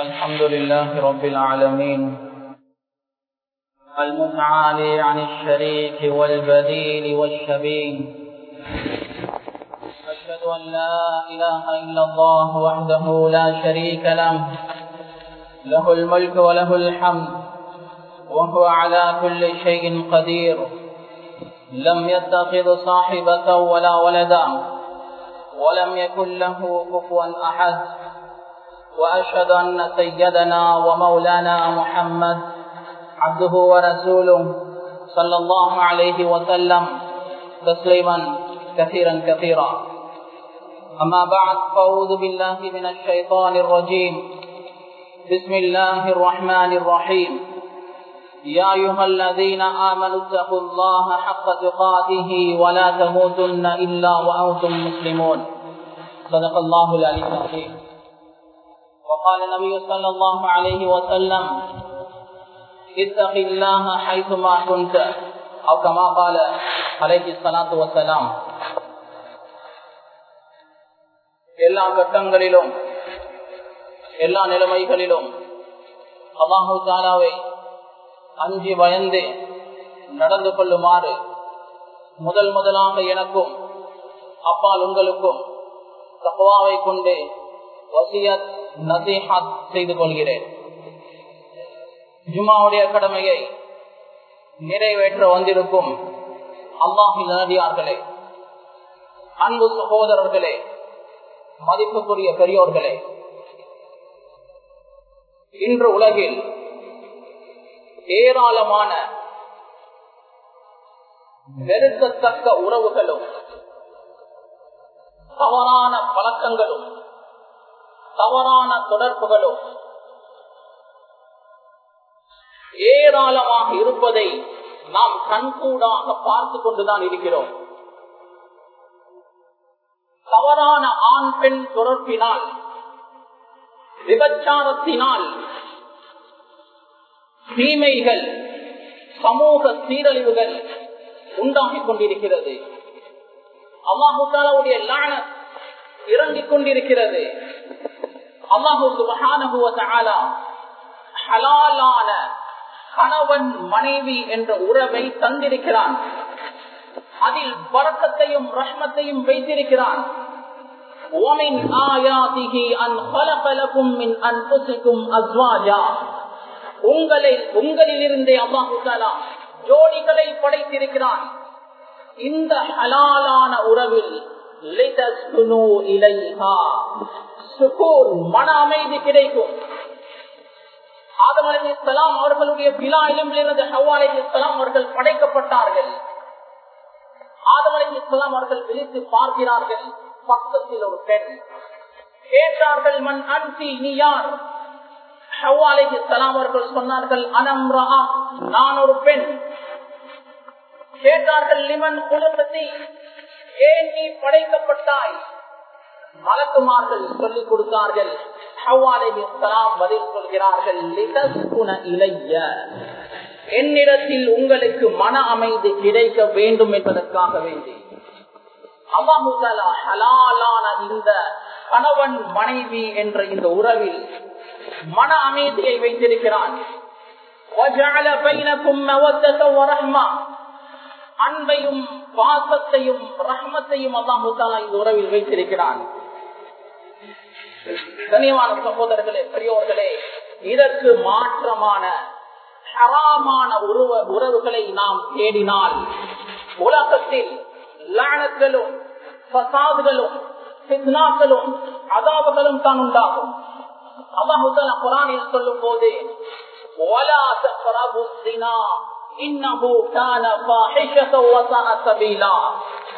الحمد لله رب العالمين. المتعالي عن الشريك والبديل والشبين أشهد أن لا إله إلا الله وحده لا شريك له. له الملك وله الحمد. وهو على كل شيء قدير. لم يتخذ صاحبة ولا ولدا. ولم يكن له كفوا أحد. وأشهد أن سيدنا ومولانا محمد عبده ورسوله صلى الله عليه وسلم تسليما كثيرا كثيرا. أما بعد فأعوذ بالله من الشيطان الرجيم. بسم الله الرحمن الرحيم. يا أيها الذين آمنوا اتقوا الله حق تقاته ولا تموتن إلا وأنتم مسلمون. صدق الله العلي العظيم. وقال النبي صلى الله عليه وسلم اتق الله حيثما كنت أو كما قال عليه الصلاة والسلام எல்லா கட்டங்களிலும் எல்லா நிலைமைகளிலும் அல்லாஹு தாலாவை அஞ்சி பயந்து நடந்து கொள்ளுமாறு முதல் முதலாக எனக்கும் அப்பால் உங்களுக்கும் தக்குவாவை கொண்டு வசியத் நசீஹத் செய்து கொள்கிறேன். ஜுமாவுடைய கடமையை நிறைவேற்ற வந்திருக்கும் அல்லாஹின் நடிகார்களே அன்பு சகோதரர்களே மதிப்புக்குரிய பெரியோர்களே இன்று உலகில் ஏராளமான வெறுக்கத்தக்க உறவுகளும் தவறான பழக்கங்களும் தவறான தொடர்புகளும் ஏராளமாக இருப்பதை நாம் கண்கூடாக பார்த்து கொண்டுதான் இருக்கிறோம். தவறான ஆண் பெண் தொடர்பினால் விபச்சாரத்தினால் தீமைகள் சமூக சீரழிவுகள் உண்டாகிக் கொண்டிருக்கிறது. அல்லாஹுடைய லான இறங்கிக் கொண்டிருக்கிறது. அல்லாஹு ஹலாலான கணவன் மனைவி என்ற உறவை தந்திருக்கிறான் அதில் பறக்கத்தையும் ரஷ்மத்தையும் வைத்திருக்கிறான் ومن آياته أن خلق لكم من أنفسكم أزواجا உங்களை உங்களிலிருந்தே அல்லாஹு ஜோடிகளை படைத்திருக்கிறான் இந்த ஹலாலான உறவில் மன அமைதி கிடைக்கும். ஆதம் அலி இஸ்லாம் அவர்களுடைய விழா இருந்து ஹவா அலி இஸ்லாம் அவர்கள் படைக்கப்பட்டார்கள். ஆதம் அலி இஸ்லாம் அவர்கள் விழித்து பார்க்கிறார்கள் பக்கத்தில் ஒரு பெண். கேட்டார்கள் மண் அன்சி நீ யார்? அவர்கள் சொன்னார்கள் அனம்ரா நான் ஒரு பெண். கேட்டார்கள் லிமன் குலபதி ஏன் நீ படைக்கப்பட்டாய்? மலக்குமார்கள் சொல்லிக் கொடுத்தார்கள். பதில் சொல்கிறார்கள் இளைய என்னிடத்தில் உங்களுக்கு மன அமைதி கிடைக்க வேண்டும் என்பதற்காக வேண்டி. ஹலாலான இந்த கணவன் மனைவி என்ற இந்த உறவில் மன அமைதியை வைத்திருக்கிறான். அன்பையும் பாசத்தையும் ரஹ்மத்தையும் அல்லாஹு இந்த உறவில் வைத்திருக்கிறான். கனியமான சகோதரர்களே பெரியோர்களே இதற்கு மாற்றமான ஹராமான உருவ உறவுகளை நாம் தேடினால் உலகத்தில் லானங்களும் பசாதுகளும் சித்னாக்களும் அதாவுகளும் தான் உண்டாகும். அல்லாஹுத்தலா குரானில் சொல்லும் போது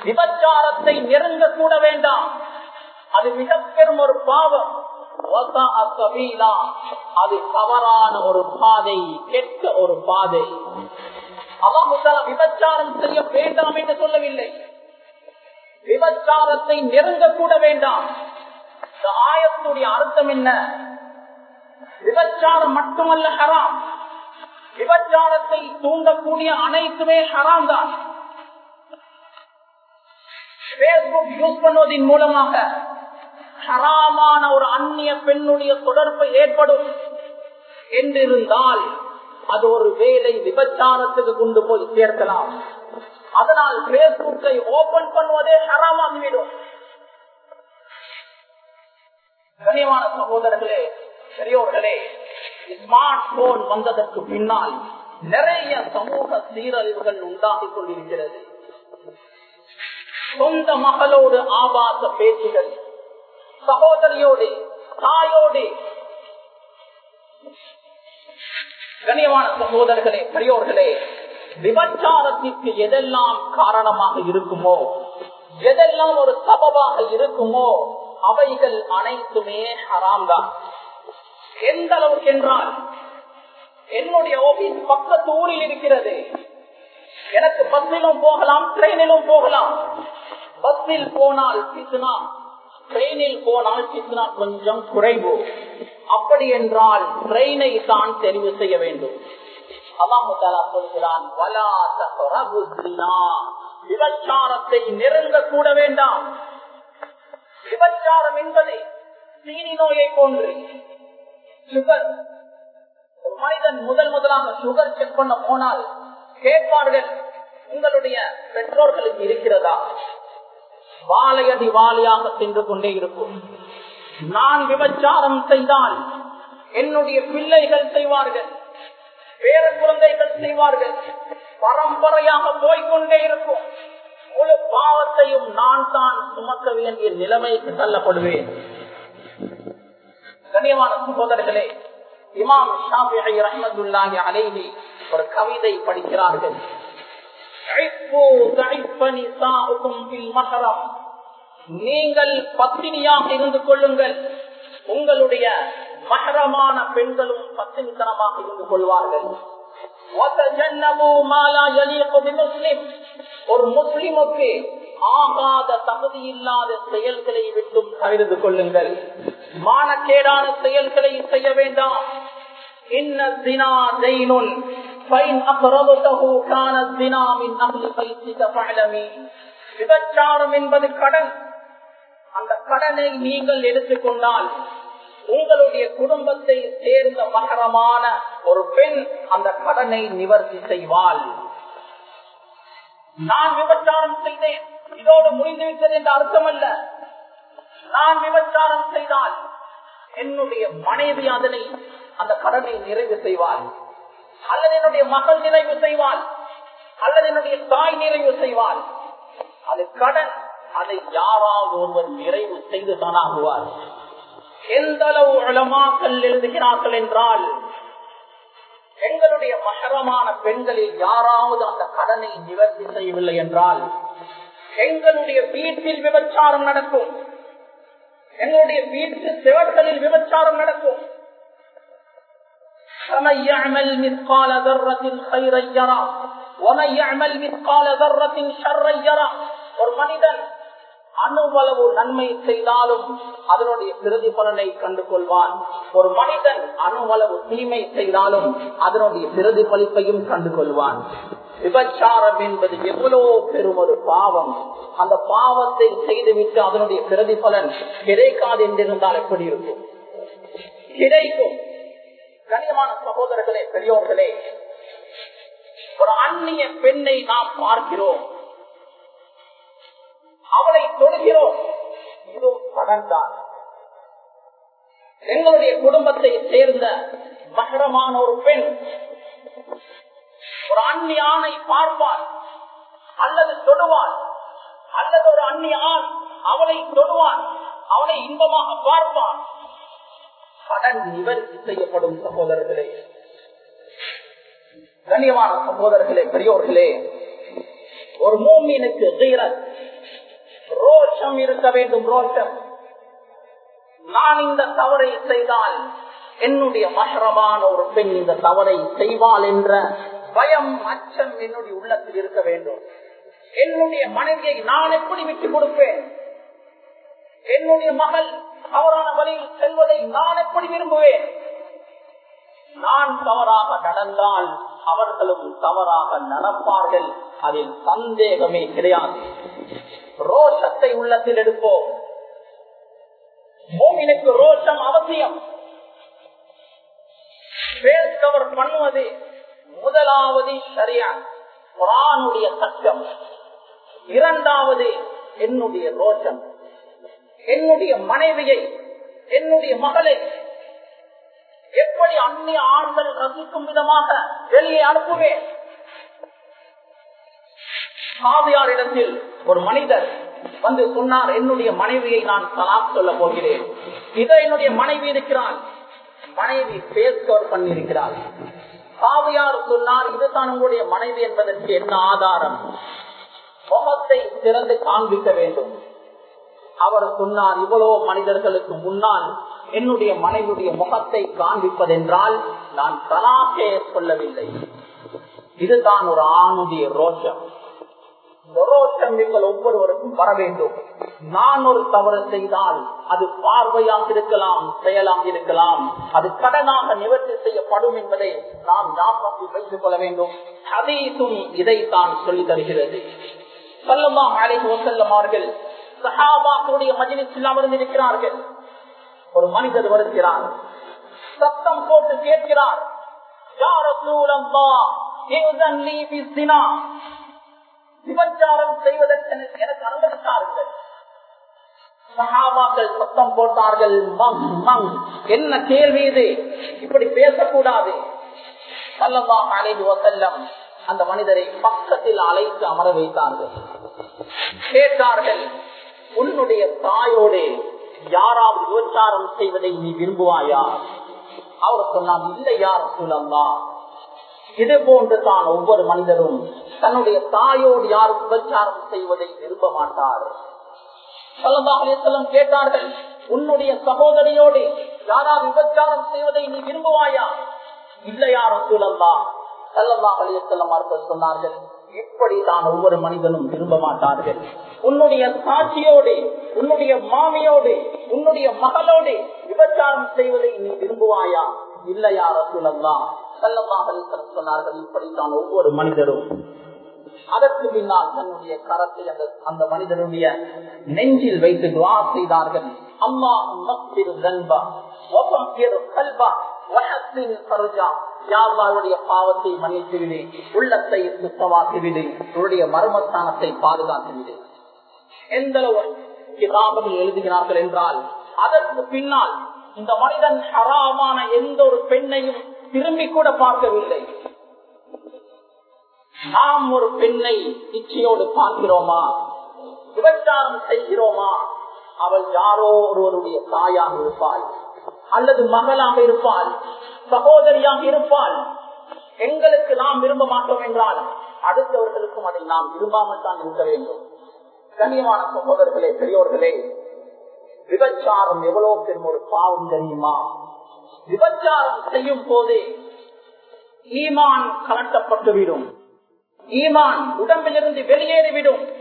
விபச்சாரத்தை நெருங்க கூட வேண்டாம். அது மிக பெரும் ஒரு பாவம். அது தவறான ஒரு பாதை கெட்ட ஒரு பாதை. அல்லாஹுத்தலா விபச்சாரம் செய்ய வேண்டாம் என்று சொல்லவில்லை. விபச்சாரத்தை நெருங்க கூட வேண்டாம். இந்த ஆயத்துடைய அர்த்தம் என்ன? விபச்சாரம் மட்டுமல்ல ஹராம். விபச்சாரத்தை தூண்டக்கூடிய அனைத்துமே ஹராம் தான். பேஸ்புக் யூஸ் பண்ணுவதன் மூலமாக ஹராமான ஒரு அந்நிய பெண்ணுடைய தொடர்பு ஏற்படும் என்றிருந்தால் அது ஒரு வேலை விபச்சாரத்துக்கு கொண்டு போய் சேர்க்கலாம். அதனால் பேஸ்புக்கை ஓபன் பண்ணுவதே ஹராமாகிவிடும் கனியமான சகோதரர்களே பெரியோர்களே ஸ்மார்ட் போன் வந்ததற்கு பின்னால் நிறைய சமூக சீரழிவுகள் உண்டாகிக் கொண்டிருக்கிறது. சொந்த மகளோடு ஆபாச பேச்சுகள் சகோதரியோடு தாயோடு கண்ணியமான சகோதரர்களே பெரியோர்களே விபச்சாரத்திற்கு எதெல்லாம் காரணமாக இருக்குமோ எதெல்லாம் ஒரு சபபாக இருக்குமோ அவைகள் அனைத்துமே ஹராம் தான் எந்த அளவுக்கு என்றால் என்னுடைய ஆபீஸ் பக்கத்து ஊரில் இருக்கிறது. எனக்கு பஸ்ஸிலும் போகலாம் ட்ரெயினிலும் போகலாம். பஸ்ஸில் போனால் பிசுனா ட்ரெயினில் போனால் சித்னா கொஞ்சம் குறைவு. அப்படி என்றால் ட்ரெயினை தான் தெரிவு செய்ய வேண்டும். அல்லாஹாலா சொல்கிறான் விபச்சாரத்தை நெருங்க கூட வேண்டாம். விபச்சாரம் என்பது சீனி நோயை போன்று. சுகர் மனிதன் முதல் முதலாக சுகர் செக் பண்ண போனால் கேட்பார்கள் உங்களுடைய பெற்றோர்களுக்கு இருக்கிறதா? வாழையடி வாழையாக சென்று கொண்டே இருக்கும் நான் விபச்சாரம் செய்தால் என்னுடைய பிள்ளைகள் செய்வார்கள் பேர குழந்தைகள் செய்வார்கள். பரம்பரையாக போய்கொண்டே இருக்கும் முழு பாவத்தையும் நான் தான் சுமக்க வேண்டிய நிலைமைக்கு தள்ளப்படுவேன். கனியமான சகோதரர்களே இமாம் ஷாபி ரஹமதுல்லாஹி அலைஹி ஒரு கவிதை படிக்கிறார்கள். நீங்கள் பத்தினியாக இருந்து கொள்ளுங்கள். உங்களுடைய மகரமான பெண்களும் பத்தினித்தனமாக இருந்து கொள்வார்கள். ஒரு முஸ்லிமுக்கு ஆகாத தகுதி இல்லாத செயல்களை விட்டும் தவிர்த்து கொள்ளுங்கள். மானக்கேடான செயல்களை செய்ய வேண்டாம். விபச்சாரம் என்பது கடன். அந்த கடனை நீங்கள் எடுத்துக்கொண்டால் உங்களுடைய குடும்பத்தை சேர்ந்த மகரமான ஒரு பெண் அந்த கடனை நிவர்த்தி செய்வாள். நான் விபச்சாரம் செய்தேன். இதோடு முடிந்துவிட்டது என்ற அர்த்தம் அல்ல நான் விபச்சாரம் செய்தால் என்னுடைய மனைவி அதனை அந்த கடனை நிறைவு செய்வாள். அல்லது என்னுடைய மகள் நிறைவு செய்வாள். அல்லது என்னுடைய தாய் நிறைவு செய்வாள். அது கடன். அதை யாராவது ஒருவர் நிறைவு செய்து தானாகுவார் எந்த அளவு உளமாக்கல் எழுதுகிறார்கள் என்றால் எங்களுடைய மகரமான பெண்களில் யாராவது அந்த கடனை நிவர்த்தி செய்யவில்லை என்றால் எங்களுடைய வீட்டில் விபச்சாரம் நடக்கும் எங்களுடைய வீட்டு செவர்களில் விபச்சாரம் நடக்கும் فمن يعمل مثقال ذرة خيرا يرى ومن يعمل مثقال ذرة شرا يرى ஒரு மனிதன் அணுவளவு நன்மை செய்தாலும் அதனுடைய பிரதிபலனை கண்டு கொள்வான் ஒரு மனிதன் அணுவளவு தீமை செய்தாலும் அதனுடைய பிரதிபலிப்பையும் கண்டு கொள்வான் விபச்சாரம் என்பது எவ்வளவு பெரும் ஒரு பாவம். அந்த பாவத்தை செய்துவிட்டு அதனுடைய பிரதிபலன் கிடைக்காது என்றிருந்தால் எப்படி இருக்கும்? கிடைக்கும். கனியமான சகோதரர்களே பெரியோர்களே ஒரு அந்நிய பெண்ணை நாம் பார்க்கிறோம். அவளை தொழுகிறோம் இதுவும் கடன்தான் எங்களுடைய குடும்பத்தை சேர்ந்த மகரமான ஒரு பெண் ஒரு அந்நியானை ஆணை அல்லது தொடுவார் அல்லது ஒரு அந்நியான் ஆண் அவளை தொடுவான் அவனை இன்பமாக பார்ப்பான் கடன் நிவர்த்தி செய்யப்படும் சகோதரர்களே கண்ணியமான சகோதரர்களே பெரியோர்களே ஒரு மூமினுக்கு தீரத் ரோஷம் இருக்க வேண்டும் ரோஷம். நான் இந்த தவறை செய்தால் என்னுடைய மகரமான ஒரு பெண் இந்த தவறை செய்வாள் என்ற பயம் அச்சம் என்னுடைய உள்ளத்தில் இருக்க வேண்டும். என்னுடைய மனைவியை நான் எப்படி விட்டு கொடுப்பேன்? என்னுடைய மகள் தவறான வழியில் செல்வதை நான் எப்படி விரும்புவேன்? நான் தவறாக நடந்தால் அவர்களும் தவறாக நடப்பார்கள் அதில் சந்தேகமே கிடையாது. ரோஷத்தை உள்ளத்தில் எடுப்போம். மோமினுக்கு ரோஷம் அவசியம். பேஸ் கவர் பண்ணுவது முதலாவது சரியா குரானுடைய சட்டம். இரண்டாவது என்னுடைய ரோஷம். என்னுடைய மனைவியை என்னுடைய மகளை எப்படி அந்நிய ஆண்கள் ரசிக்கும் விதமாக வெளியே அனுப்புவேன்? சாதியாரிடத்தில் ஒரு மனிதர் வந்து சொன்னார் என்னுடைய மனைவியை நான் தலாக் சொல்ல போகிறேன். இதை என்னுடைய மனைவி இருக்கிறாள். மனைவி பேஸ்கவர் பண்ணியிருக்கிறாள். சாதியார் சொன்னார் இதுதான் உங்களுடைய மனைவி என்பதற்கு என்ன ஆதாரம்? முகத்தை திறந்து காண்பிக்க வேண்டும். அவர் சொன்னார் இவ்வளவு மனிதர்களுக்கு முன்னால் என்னுடைய மனைவியுடைய முகத்தை காண்பிப்பதென்றால் நான் தலாக்கே சொல்லவில்லை. இதுதான் ஒரு ஆணுடைய ரோஷம். நீங்கள் ஒவ்வொருவருக்கும் வர வேண்டும். நான் ஒரு தவறு செய்தால் அது பார்வையாக இருக்கலாம் செயலாக இருக்கலாம். அது கடனாக நிவர்த்தி செய்யப்படும் என்பதை நாம் ஞாபகத்தில் வைத்துக் கொள்ள வேண்டும். ஹதீசும் இதைத்தான் சொல்லி தருகிறது. சொல்லமா அழைத்து வசல்லம் அவர்கள் சஹாபாக்களுடைய மஜிலிசில் அமர்ந்திருக்கிறார்கள். ஒரு மனிதர் வருகிறார். சத்தம் போட்டு கேட்கிறார். யார் விபச்சாரம் செய்வதற்கு எனக்கு அனுமதித்தார்கள் சகாபாக்கள் சத்தம் போட்டார்கள் என்ன கேள்வி இது? இப்படி பேசக்கூடாது. சல்லல்லாஹு அலைஹி அந்த மனிதரை பக்கத்தில் அழைத்து அமர வைத்தார்கள். கேட்டார்கள் உன்னுடைய தாயோடு யாராவது விபச்சாரம் செய்வதை நீ விரும்புவாயா? அவர் சொன்னார் இல்லை யார் சொல்லல்லா இது போன்று தான் ஒவ்வொரு மனிதரும் தன்னுடைய தாயோடு யார் விபச்சாரம் செய்வதை விரும்ப மாட்டார். கேட்டார்கள் உன்னுடைய சகோதரியோடு யாராவது விபச்சாரம் செய்வதை நீ விரும்புவாயா? இல்லையா ரசூலல்லா சல்லல்லா அலிசல்லம் அவர்கள் சொன்னார்கள் இப்படி தான் ஒவ்வொரு மனிதனும் விரும்ப மாட்டார்கள்? உன்னுடைய சாட்சியோடு உன்னுடைய மாமியோடு உன்னுடைய மகளோடு விபச்சாரம் செய்வதை நீ விரும்புவாயா? இல்லையா ரசூலல்லா சல்லல்லா அலிசல்லம் சொன்னார்கள் இப்படித்தான் ஒவ்வொரு மனிதரும் அதற்கு பின்னால் தன்னுடைய கரத்தை அந்த அந்த மனிதனுடைய நெஞ்சில் வைத்து துவா செய்தார்கள். அம்மா நன்பா யாருடைய பாவத்தை மன்னித்து விடு உள்ளத்தை சுத்தமாக்கி விடு உன்னுடைய மர்மஸ்தானத்தை பாதுகாத்து விடு எந்த கிதாபம் எழுதுகிறார்கள் என்றால் அதற்கு பின்னால் இந்த மனிதன் ஹராமான எந்த ஒரு பெண்ணையும் திரும்பி கூட பார்க்கவில்லை. நாம் ஒரு பெண்ணை இச்சையோடு பார்க்கிறோமா? விபச்சாரம் செய்கிறோமா? அவள் யாரோ ஒருவருடைய தாயாக இருப்பாள். அல்லது மகளாக இருப்பாள். சகோதரியாக இருப்பாள். எங்களுக்கு நாம் விரும்ப மாட்டோம் என்றால் அடுத்தவர்களுக்கும் அதை நாம் விரும்பாமல் தான் இருக்க வேண்டும். கனியமான சகோதரர்களே பெரியோர்களே விபச்சாரம் எவ்வளவு பெரும் ஒரு பாவம் தெரியுமா? விபச்சாரம் செய்யும் போதே ஈமான் கலட்டப்பட்டுவிடும். ஈமான் உடம்பிலிருந்து வெளியேறிவிடும்.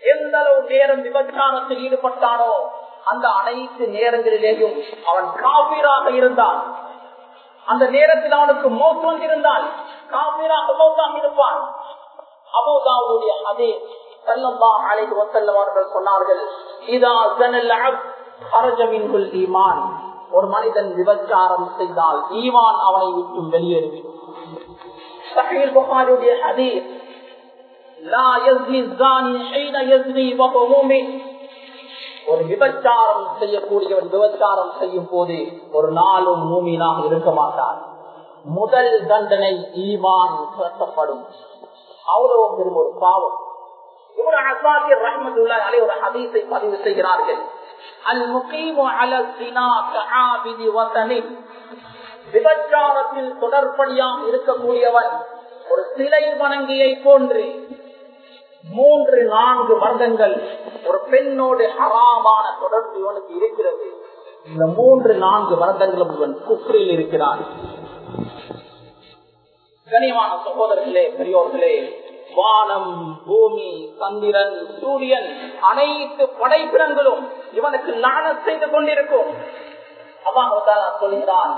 எந்த அளவு நேரம் விபச்சாரத்தில் ஈடுபட்டானோ அந்த அனைத்து நேரங்களிலேயும் அவன் காபீராக இருந்தான். அந்த நேரத்தில் அவனுக்கு மோத்து வந்திருந்தால் காபீராக மோத்தாக இருப்பான். அபோதாவுடைய அதே செல்லம்பா அழைத்து வசல்லம் சொன்னார்கள் இதா ஈமான். ஒரு மனிதன் விபச்சாரம் செய்தால் ஈமான் அவனை விட்டு வெளியேறிவிடும். சஹீல் புகாரியுடைய ஹதீஸ் லா யஸ்னி ஸானி ஹீன யஸ்னி வஹுவ முஃமின் ஒரு விபச்சாரம் செய்யக்கூடியவன் விபச்சாரம் செய்யும் போது ஒரு நாளும் மூமீனாக இருக்க மாட்டார் முதல் தண்டனை ஈமான் சுரத்தப்படும் அவ்வளவு பெரும் ஒரு பாவம் ஒரு ஹதீஸை பதிவு செய்கிறார்கள் அல் முகீமு அல சினா கஆபிதி வதனின் விபச்சாரத்தில் தொடர்படியாக இருக்கக்கூடியவன் ஒரு சிலை வணங்கியை போன்று மூன்று நான்கு வருடங்கள் ஒரு பெண்ணோடு ஹராமான தொடர்பு இவனுக்கு இருக்கிறது. இந்த மூன்று நான்கு வருடங்களும் இவன் குற்றில் இருக்கிறான். கனியமான சகோதரர்களே பெரியோர்களே வானம் பூமி சந்திரன் சூரியன் அனைத்து படைப்பிடங்களும் இவனுக்கு நாணம் செய்து கொண்டிருக்கும். அதான் சொல்கிறான்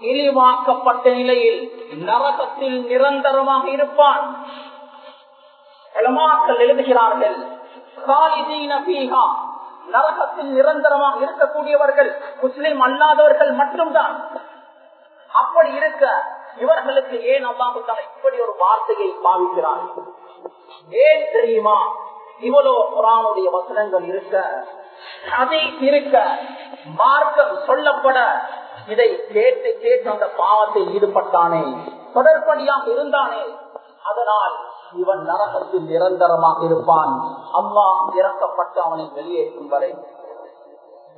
இழிவாக்கப்பட்ட நிலையில் நரகத்தில் நிரந்தரமாக இருப்பான். எழுதுகிறார்கள் நரகத்தில் நிரந்தரமாக இருக்கக்கூடியவர்கள் முஸ்லிம் அல்லாதவர்கள் மட்டும்தான். அப்படி இருக்க இவர்களுக்கு ஏன் அல்லாஹுத்தால இப்படி ஒரு வார்த்தையை பாவிக்கிறார்கள் ஏன் தெரியுமா? இவ்வளவு குரானுடைய வசனங்கள் இருக்க அதை இருக்க மார்க்கம் சொல்லப்பட இதை கேட்டு கேட்டு அந்த பாவத்தில் ஈடுபட்டானே. தொடர்படியாக இருந்தானே. அதனால் இவன் நரகத்தில் நிரந்தரமாக இருப்பான். அம்மா இறக்கப்பட்டு அவனை வெளியேற்றும் வரை.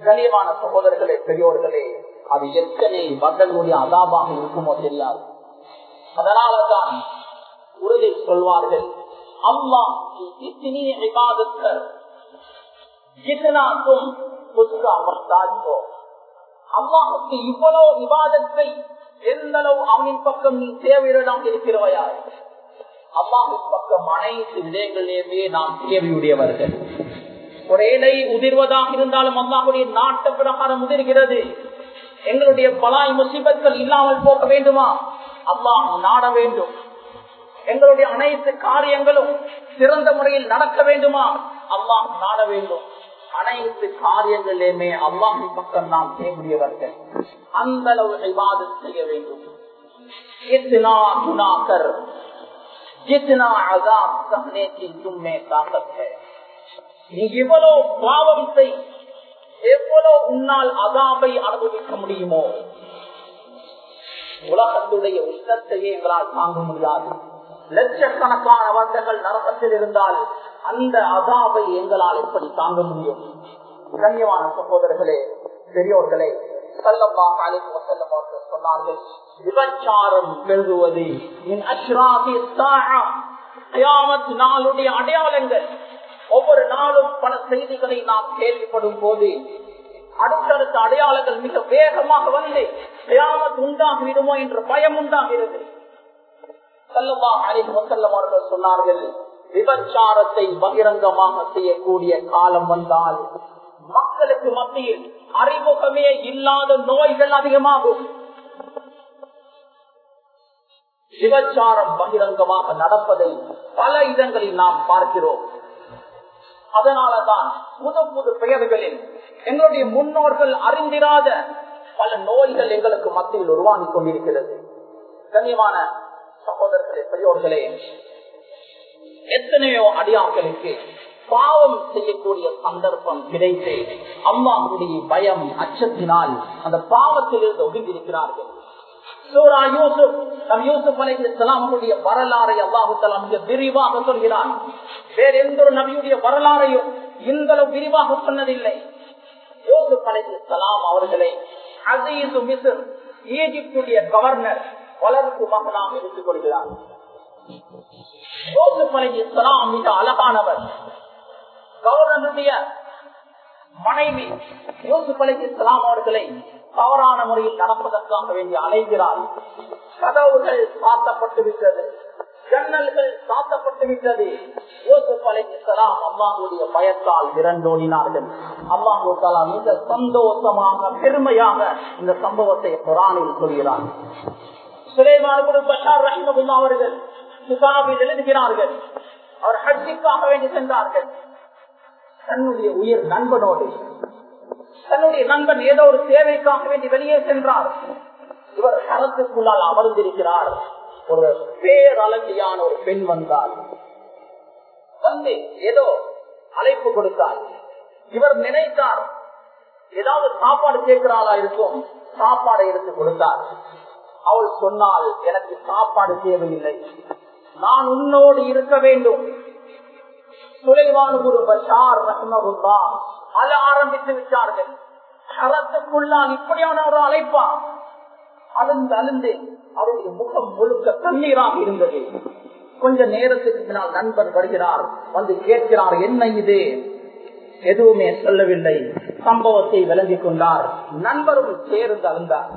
கனியமான சகோதரர்களே பெரியோர்களே அது எத்தனை மகளுடைய அதாபாக இருக்குமோ தெரியாது. அதனாலதான் உறுதி சொல்வார்கள் அம்மா இத்தினிய விவாதத்தர் ஜித்தனாக்கும் புதுசா மஸ்தாஜோ அல்லாஹுக்கு இவ்வளவு விவாதத்தை எந்த அளவு அவனின் பக்கம் நீ தேவையிடம் இருக்கிறவையா? அல்லாஹின் பக்கம் அனைத்து விடயங்களிலுமே நாம் தேவையுடையவர்கள் ஒரு இலை உதிர்வதாக இருந்தாலும் அல்லாஹுடைய நாட்ட பிரகாரம் உதிர்கிறது. எங்களுடைய பலாய் முசிபத்கள் இல்லாமல் போக வேண்டுமா? அல்லாஹ் நாட வேண்டும். எங்களுடைய அனைத்து காரியங்களும் சிறந்த முறையில் நடக்க வேண்டுமா? அல்லாஹ் நாட வேண்டும். அனைத்து காரியங்களிலுமே அல்லாஹின் பக்கம் நாம் செய்யக்கூடியவர்கள் அந்த அளவு விவாதம் செய்ய வேண்டும். இத்தனா குணாக்கர் எவ்வளவு உன்னால் அதாபை அனுபவிக்க முடியுமோ? உலகத்துடைய உஷ்ணத்தையே எங்களால் தாங்க முடியாது. லட்சக்கணக்கான வருடங்கள் நரகத்தில் இருந்தால் அந்த அதாபை எங்களால் எப்படி தாங்க முடியும்? கண்ணியமான சகோதரர்களே பெரியோர்களே சல்லம்மா அலிக்கு வசல்லம் அவர்கள் சொன்னார்கள் விபச்சாரம் பெருகுவது நாளுடைய அடையாளங்கள். ஒவ்வொரு நாளும் பல செய்திகளை நாம் கேள்விப்படும் போது அடுத்தடுத்த அடையாளங்கள் மிக வேகமாக வந்து கயாமத் உண்டாகிவிடுமோ என்ற பயம் உண்டாகிறது. சல்லம்மா அலிக்கு வசல்லம் அவர்கள் சொன்னார்கள் விபச்சாரத்தை பகிரங்கமாக செய்யக்கூடிய காலம் வந்தால் மக்களுக்கு மத்தியில் அறிமுகமே இல்லாத நோய்கள் அதிகமாகும். விபச்சாரம் பகிரங்கமாக நடப்பதை பல இடங்களில் நாம் பார்க்கிறோம். அதனாலதான் புது புது பெயர்களில் எங்களுடைய முன்னோர்கள் அறிந்திராத பல நோய்கள் எங்களுக்கு மத்தியில் உருவாகி கொண்டிருக்கிறது. கண்ணியமான சகோதரர்களே பெரியோர்களே எத்தனையோ அடியாக்களுக்கு பாவம் செய்யக்கூடிய சந்தர்ப்பம் கிடைத்து அம்மாவுடைய பயம் அச்சத்தினால் அந்த பாவத்திலிருந்து ஒதுங்கியிருக்கிறார்கள். இருக்கிறார்கள் வரலாறை அல்லாஹுத்தலா மிக விரிவாக சொல்கிறான். வேற எந்த ஒரு நபியுடைய வரலாறையும் இந்த அளவு விரிவாக சொன்னதில்லை. யூசுப் அலை அவர்களை அசீசு மிசர் ஈஜிப்டுடைய கவர்னர் வளர்ப்பு மகனாக எடுத்துக் கொள்கிறார். மிக அழகானவர். கவர்னருடைய மனைவி யூசுப் அலி இஸ்லாம் அவர்களை தவறான முறையில் நடப்பதற்காக வேண்டி அலைகிறார் கதவுகள் சாத்தப்பட்டு விட்டது. ஜன்னல்கள் சாத்தப்பட்டு விட்டது. யூசுப் அலி இஸ்லாம் அம்மாவுடைய பயத்தால் விரண்டோடினார்கள். அம்மாஹூ தலா மிக சந்தோஷமாக பெருமையாக இந்த சம்பவத்தை குரானில் சொல்கிறார் சுலைமான் குரு ரஹிமகுல்லா அவர்கள் கிதாபில் எழுதுகிறார்கள் அவர் ஹஜ்ஜிக்காக வேண்டி சென்றார்கள். தன்னுடைய உயிர் நண்பனோடு தன்னுடைய நண்பன் ஏதோ ஒரு சேவைக்காக வேண்டி வெளியே சென்றார். இவர் கரத்துக்குள்ளால் அமர்ந்திருக்கிறார். ஒரு பேரழகியான ஒரு பெண் வந்தார். வந்து ஏதோ அழைப்பு கொடுத்தார். இவர் நினைத்தார் ஏதாவது சாப்பாடு கேட்கிறாளா இருக்கும் சாப்பாடை எடுத்து கொடுத்தார். அவள் சொன்னால் எனக்கு சாப்பாடு தேவையில்லை. நான் உன்னோடு இருக்க வேண்டும். பஷார் ரஹ்மகுல்லா ஆரம்பித்து விட்டார்கள். இப்படியான ஒரு அழைப்பா? அழுந்து அழுந்து அவருடைய முகம் முழுக்க தண்ணீராக இருந்தது. கொஞ்ச நேரத்துக்கு பின்னால் நண்பர் வருகிறார். வந்து கேட்கிறார் என்ன இது? எதுவுமே சொல்லவில்லை. சம்பவத்தை விளங்கிக் கொண்டார். நண்பரும் சேர்ந்து அழுந்தார்.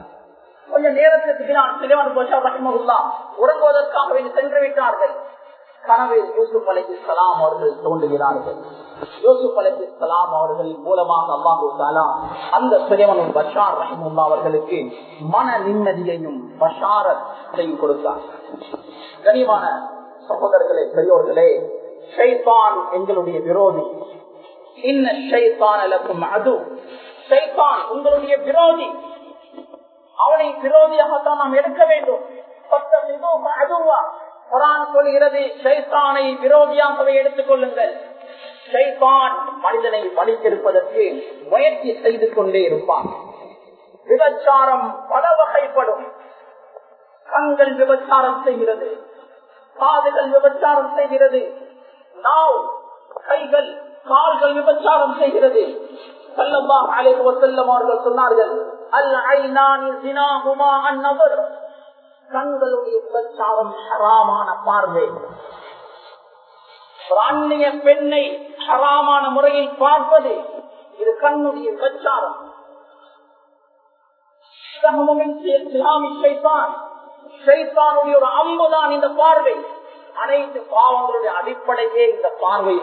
கொஞ்ச நேரத்துக்கு பின்னால் சிலைவான் பஷார் ரஹ்மகுல்லா உறங்குவதற்காக வேண்டி சென்று விட்டார்கள். கனவு யூசுப் அலைக்கு சலாம் அவர்கள் தோன்றுகிறார்கள். யூசுப் அலைக்கு சலாம் அவர்களின் மூலமாக அல்லாஹு தாலா அந்த சிறைவனும் பஷார் ரஹிமுல்லா அவர்களுக்கு மன நிம்மதியையும் பஷாரத்தையும் கொடுத்தார். கனிவான சகோதரர்களே பெரியோர்களே ஷைத்தான் எங்களுடைய விரோதி. இன்ன ஷைத்தான் அது. ஷைத்தான் உங்களுடைய விரோதி. அவனை விரோதியாகத்தான் நாம் எடுக்க வேண்டும். அதுவா? குரான் சொல்கிறது ஷைத்தானை விரோதியாகவே எடுத்துக் கொள்ளுங்கள் ஷைத்தான் மனிதனை வலித்திருப்பதற்கு முயற்சி செய்து கொண்டே இருப்பான். விபச்சாரம் பல வகைப்படும். கண்கள் விபச்சாரம் செய்கிறது காதுகள் விபச்சாரம் செய்கிறது நாவ் கைகள் கால்கள் விபச்சாரம் செய்கிறது. செல்லம்மா அலைவ செல்லம் அவர்கள் சொன்னார்கள் அல் ஐநானி சினாகுமா அந்நபர் கண்களுடைய விபச்சாரம் ஹராமான பார்வை. அந்நிய பெண்ணை ஹராமான முறையில் பார்ப்பது இது கண்ணுடைய விபச்சாரம் ஒரு அம்புதான் இந்த பார்வை. அனைத்து பாவங்களுடைய அடிப்படையே இந்த பார்வை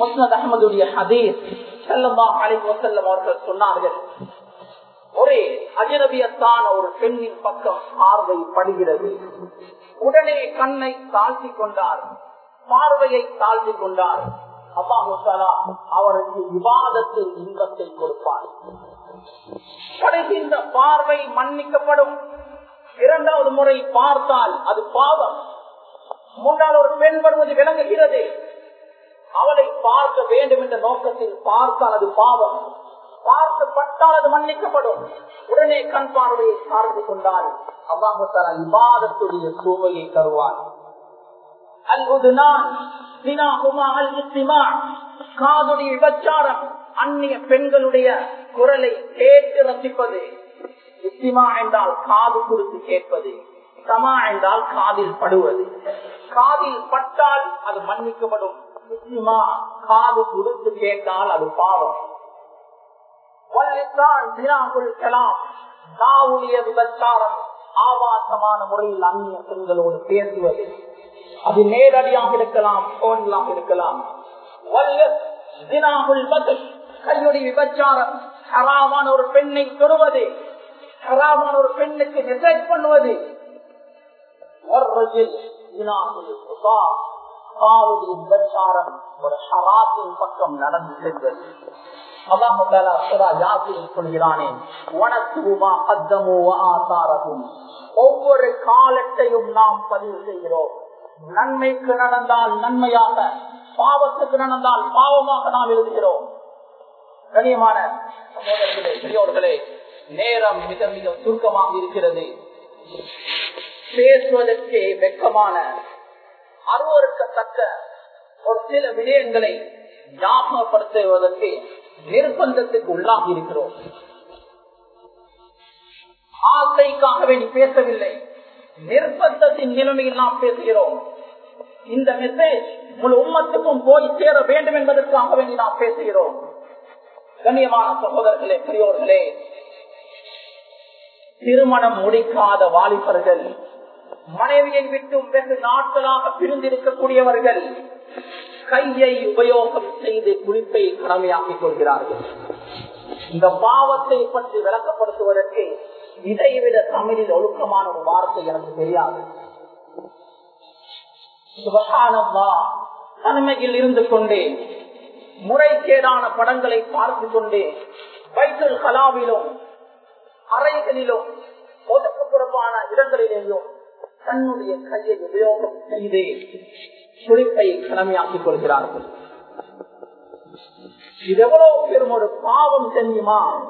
முஸ்னத் அகமதுடைய ஹதீஸ். அவர்கள் சொன்னார்கள் ஒரே அஜரபியத்தான ஒரு பெண்ணின் பக்கம் பார்வை படுகிறது. உடனே கண்ணை தாழ்த்தி கொண்டார் பார்வையை தாழ்த்தி கொண்டார். அல்லாஹாலா அவருக்கு விவாதத்தில் இன்பத்தை கொடுப்பார். படைகின்ற பார்வை மன்னிக்கப்படும். இரண்டாவது முறை பார்த்தால் அது பாவம். மூன்றாவது ஒரு பெண் வருவது விளங்குகிறது. அவளை பார்க்க வேண்டும் என்ற நோக்கத்தில் பார்த்தால் அது பாவம். பார்க்கப்பட்டால் அது மன்னிக்கப்படும். உடனே கண் பார்வையை சார்ந்து கொண்டால் அல்லாஹால விவாதத்துடைய சூவையை தருவார் காதுடைய விபச்சாரம் அந்நிய பெண்களுடைய குரலை கேட்டு ரசிப்பது. இஸ்திமா என்றால் காது குறித்து கேட்பது. சமா என்றால் காதில் படுவது. காதில் பட்டால் அது மன்னிக்கப்படும். முஸ்லிமா காது கொடுத்து கேட்டால் அது பாவம். விபச்சாரம் ஆபாசமான முறையில் அந்நிய பெண்களோடு பேசுவது. அது நேரடியாக இருக்கலாம் போன்லாம் இருக்கலாம். கையொடி விபச்சாரம் ஹராமான ஒரு பெண்ணை தொடுவது ஹராமான ஒரு பெண்ணுக்கு மெசேஜ் பண்ணுவது. விபச்சாரம் ஒரு ஹராத்தின் பக்கம் நடந்து சென்றது. ஒவ்வொரு காலத்தையும் நாம் பதிவு செய்கிறோம். நன்மைக்கு நடந்தால் நன்மையாக பாவத்துக்கு நடந்தால் பாவமாக நாம் எழுதுகிறோம். கனியமான சகோதரர்களே பெரியோர்களே நேரம் மிக மிக சுருக்கமாக இருக்கிறது. பேசுவதற்கே வெக்கமான அருவறுக்கத்தக்க ஒரு சில விடயங்களை ஞாபகப்படுத்துவதற்கு நிர்பந்தத்துக்கு உள்ளாகி இருக்கிறோம். ஆசைக்காக வேண்டி பேசவில்லை. நிர்பந்தத்தின் நிலைமையில் நாம் பேசுகிறோம். இந்த மெசேஜ் முழு உம்மத்துக்கும் போய் சேர வேண்டும் என்பதற்காக வேண்டி நாம் பேசுகிறோம். கண்ணியமான சகோதரர்களே பெரியோர்களே திருமணம் முடிக்காத வாலிபர்கள் மனைவியை விட்டும் வெகு நாட்களாக பிரிந்திருக்கக்கூடியவர்கள் கையை உபயோகம் செய்து குறிப்பை கடமையாக்கிக் கொள்கிறார்கள். இந்த பாவத்தை பற்றி விளக்கப்படுத்துவதற்கு இதைவிட தமிழில் ஒழுக்கமான ஒரு வார்த்தை எனக்கு தெரியாது. தன்மையில் இருந்து கொண்டே முறைகேடான படங்களை பார்த்து கொண்டே வைத்தல் கலாவிலும் அறைகளிலும் ஒதுக்குப்புறமான இடங்களிலேயும் தன்னுடைய கையை உபயோகம் செய்து சுழிப்பை கடமையாக்கிக் கொள்கிறார்கள். இது எவ்வளவு பெரும் ஒரு பாவம் தெரியுமா?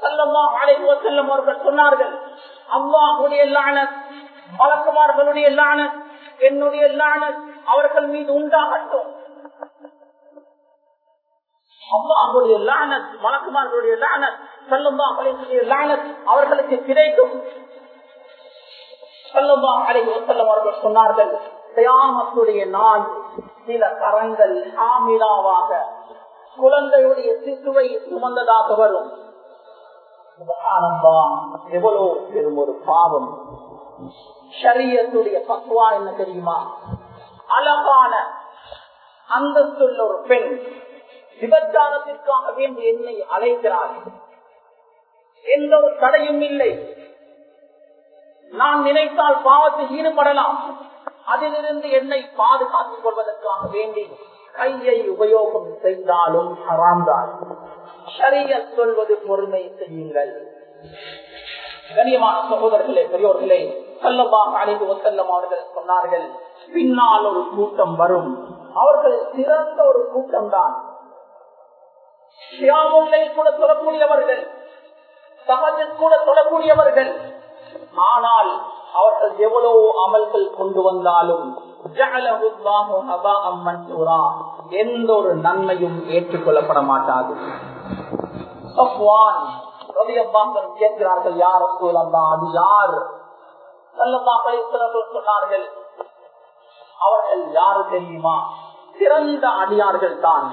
அவர்கள் சொன்னார்கள் அம்மாவுடைய லானத் வழக்குமார்களுடைய லானத் என்னுடைய லானத் அவர்கள் மீது உண்டாகட்டும். அம்மாவுடைய லானத் வழக்குமார்களுடைய லானத் செல்லுமா அவர்களுக்கு கிடைக்கும். அவர்கள் சொன்னார்கள் தயாமத்துடைய நாள் சில கரங்கள் ஆமிராவாக குழந்தையுடைய சிசுவை சுமந்ததாக வரும். எவ்வளவு பெரும் ஒரு பாவம். ஷரியத்துடைய பக்குவா என்ன தெரியுமா? அழகான அந்தஸ்துள்ள ஒரு பெண் விபச்சாரத்திற்காக வேண்டி என்னை அழைக்கிறார் எந்த ஒரு தடையும் இல்லை. நான் நினைத்தால் பாவத்தில் ஈடுபடலாம். அதிலிருந்து என்னை பாதுகாத்துக் கொள்வதற்காக வேண்டி கையை உபயோகம் செய்தாலும் ஹராம்தான். சரிய சொல்வது பொறுமை செய்யுங்கள். கண்ணியமான சகோதரர்களே பெரியோர்களே செல்லமாக அழைத்து ஒசல்லம் அவர்கள் சொன்னார்கள் பின்னால் ஒரு கூட்டம் வரும். அவர்கள் சிறந்த ஒரு கூட்டம் தான் கூட தொடக்கூடியவர்கள் சமஜில் கூட தொடக்கூடியவர்கள் ஆனால் அவர்கள் எவ்வளவு அமல்கள் கொண்டு வந்தாலும் எந்த ஒரு நன்மையும் ஏற்றுக்கொள்ளப்பட மாட்டாது. கேட்கிறார்கள் யார் அது யார்? சொன்னார்கள் அவர்கள் யாரு தெரியுமா? சிறந்த அடியார்கள் தான்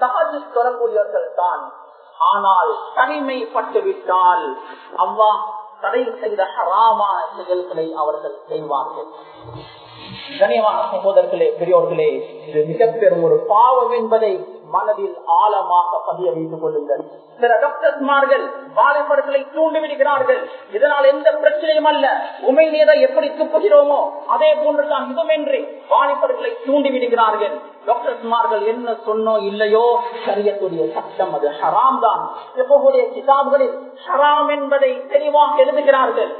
சகஜ தொடரக்கூடியவர்கள் தான். ஆனால் தனிமைப்பட்டு விட்டால் அவ்வா தடை செய்த ஹராமான செயல்களை அவர்கள் செய்வார்கள். கனியமான சகோதரர்களே பெரியோர்களே இது மிக பெரும் ஒரு பாவம் என்பதை மனதில் ஆழமாக பதிய வைத்துக் கொள்ளுங்கள். சில டாக்டர்ஸ்மார்கள் வாலிபர்களை தூண்டி விடுகிறார்கள். இதனால் எந்த பிரச்சனையும் அல்ல. உண்மையிலேயே எப்படி துப்புகிறோமோ அதே போன்றுதான் இதுமென்றி வாலிபர்களை தூண்டி விடுகிறார்கள். டாக்டர்ஸ்மார்கள் என்ன சொன்னோ இல்லையோ சரியக்கூடிய சட்டம் அது ஹராம் தான் எப்போடைய கிதாப்களில் ஹராம் என்பதை தெளிவாக எழுதுகிறார்கள்.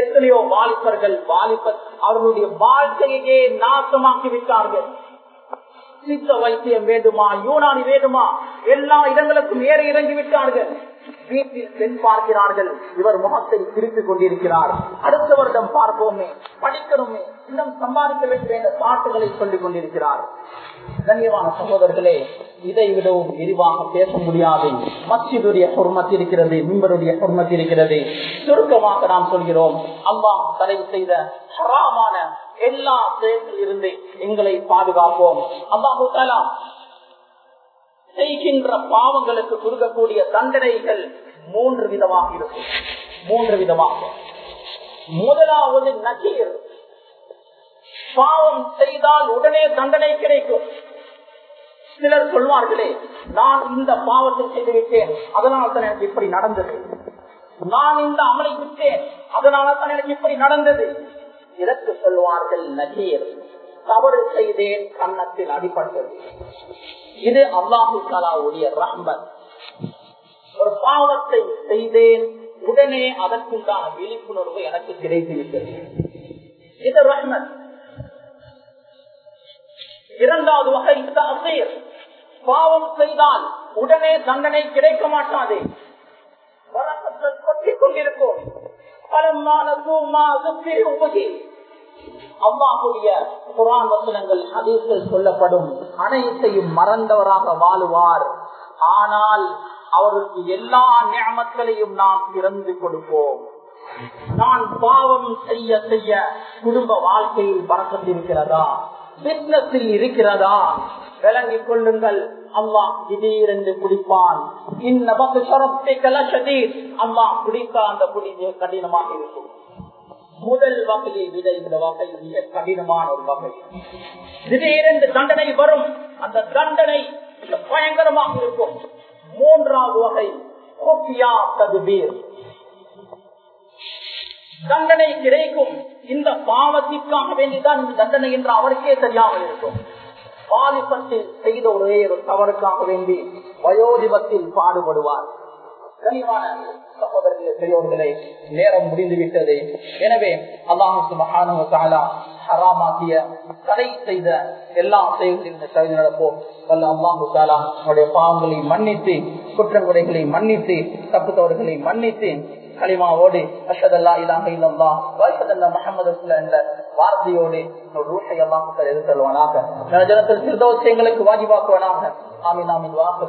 எத்தனையோ வாலிபர்கள் வாலிபர் அவர்களுடைய வாழ்க்கையே நாசமாக்கி விட்டார்கள் சித்த வைத்தியம் வேண்டுமா? யூனானி வேண்டுமா? எல்லா இடங்களுக்கும் ஏற இறங்கி விட்டார்கள். வீட்டில் பெண் பார்க்கிறார்கள். இவர் முகத்தை பிரித்துக் கொண்டிருக்கிறார். அடுத்த வருடம் பார்ப்போமே படிக்கணுமே இன்னும் சம்பாதிக்க வேண்டும் என்ற பாட்டுகளை சொல்லிக் கொண்டிருக்கிறார். கண்ணியமான சகோதரர்களே இதை விடவும் விரிவாக பேச முடியாது. மஸ்ஜிதுடைய பொறுமத் இருக்கிறது மிம்பருடைய பொறுமத் இருக்கிறது. சுருக்கமாக நாம் சொல்கிறோம் அம்மா தடை செய்த ஹராமான எல்லா செயல்களில் இருந்து எங்களை பாதுகாப்போம். அல்லாஹு தலா செய்கின்ற பாவங்களுக்கு கொடுக்கக்கூடிய தண்டனைகள் மூன்று விதமாக இருக்கும். மூன்று விதமாக. முதலாவது நகீர். பாவம் செய்தால் உடனே தண்டனை கிடைக்கும். சிலர் சொல்வார்களே நான் இந்த பாவத்தை செய்துவிட்டேன் அதனால தான் எனக்கு இப்படி நடந்தது. நான் இந்த அமலை விட்டேன் அதனால தான் எனக்கு இப்படி நடந்தது. இதற்கு சொல்வார்கள் நகீர் தவறு செய்தேன் கன்னத்தில் அடிபட்டது. இது அல்லாஹு கலாவுடைய ரஹ்மத். ஒரு பாவத்தை செய்தேன் உடனே அதற்குண்டான விழிப்புணர்வு எனக்கு கிடைத்து இது ரஹ்மத். இரண்டாவது வகை இந்த அசையர் பாவம் செய்தால் உடனே தண்டனை கிடைக்க மாட்டாது. கொட்டிக் கொண்டிருக்கும் பலமான குரான் வசனங்கள் ஹதீஸில் சொல்லப்படும் அனைத்தையும் மறந்தவராக வாழுவார். ஆனால் அவருக்கு எல்லா நியமக்களையும் நாம் திறந்து கொடுப்போம். நான் பாவம் செய்ய செய்ய குடும்ப வாழ்க்கையில் பறக்கத்திருக்கிறதா? பிட்னஸில் இருக்கிறதா? விளங்கிக் கொள்ளுங்கள். அம்மா திடீரென்று குடிப்பான். இந்த அம்மா குடிக்க அந்த குடி கடினமாக இருக்கும். முதல் வகையை விட இந்த வகை மிக கடினமான ஒரு வகை. திடீரென்று தண்டனை வரும். அந்த தண்டனை பயங்கரமாக இருக்கும். மூன்றாவது வகை தகுபீர். தண்டனை கிடைக்கும். இந்த பாவத்திற்காக வேண்டிதான் இந்த தண்டனை என்று அவருக்கே தெரியாமல் இருக்கும். பாலிபத்தில் செய்த ஒரே ஒரு தவறுக்காக வேண்டி வயோதிபத்தில் பாடுபடுவார். கனிவான நேரம் முடிந்துவிட்டது. எனவே அல்லாஹு ஹராமாக்கிய தடை செய்த எல்லா செயல்களின் தகுதி நடப்போம். வல்ல அல்லாஹு தாலா பாவங்களை மன்னித்து குற்றங்குறைகளை மன்னித்து தப்புத்தவர்களை மன்னித்து களிமாவோடு அஷதல்லா இலாக இல்லல்லா வயசதல்லா முகமது என்ற வார்த்தையோடு ரூஷை எல்லாம் எதிர்த்தல்வானாக ஜனத்தில் சிறுதோஷங்களுக்கு வாஜிபாக்குவானாக. ஆமீன் ஆமீன் வாக்கு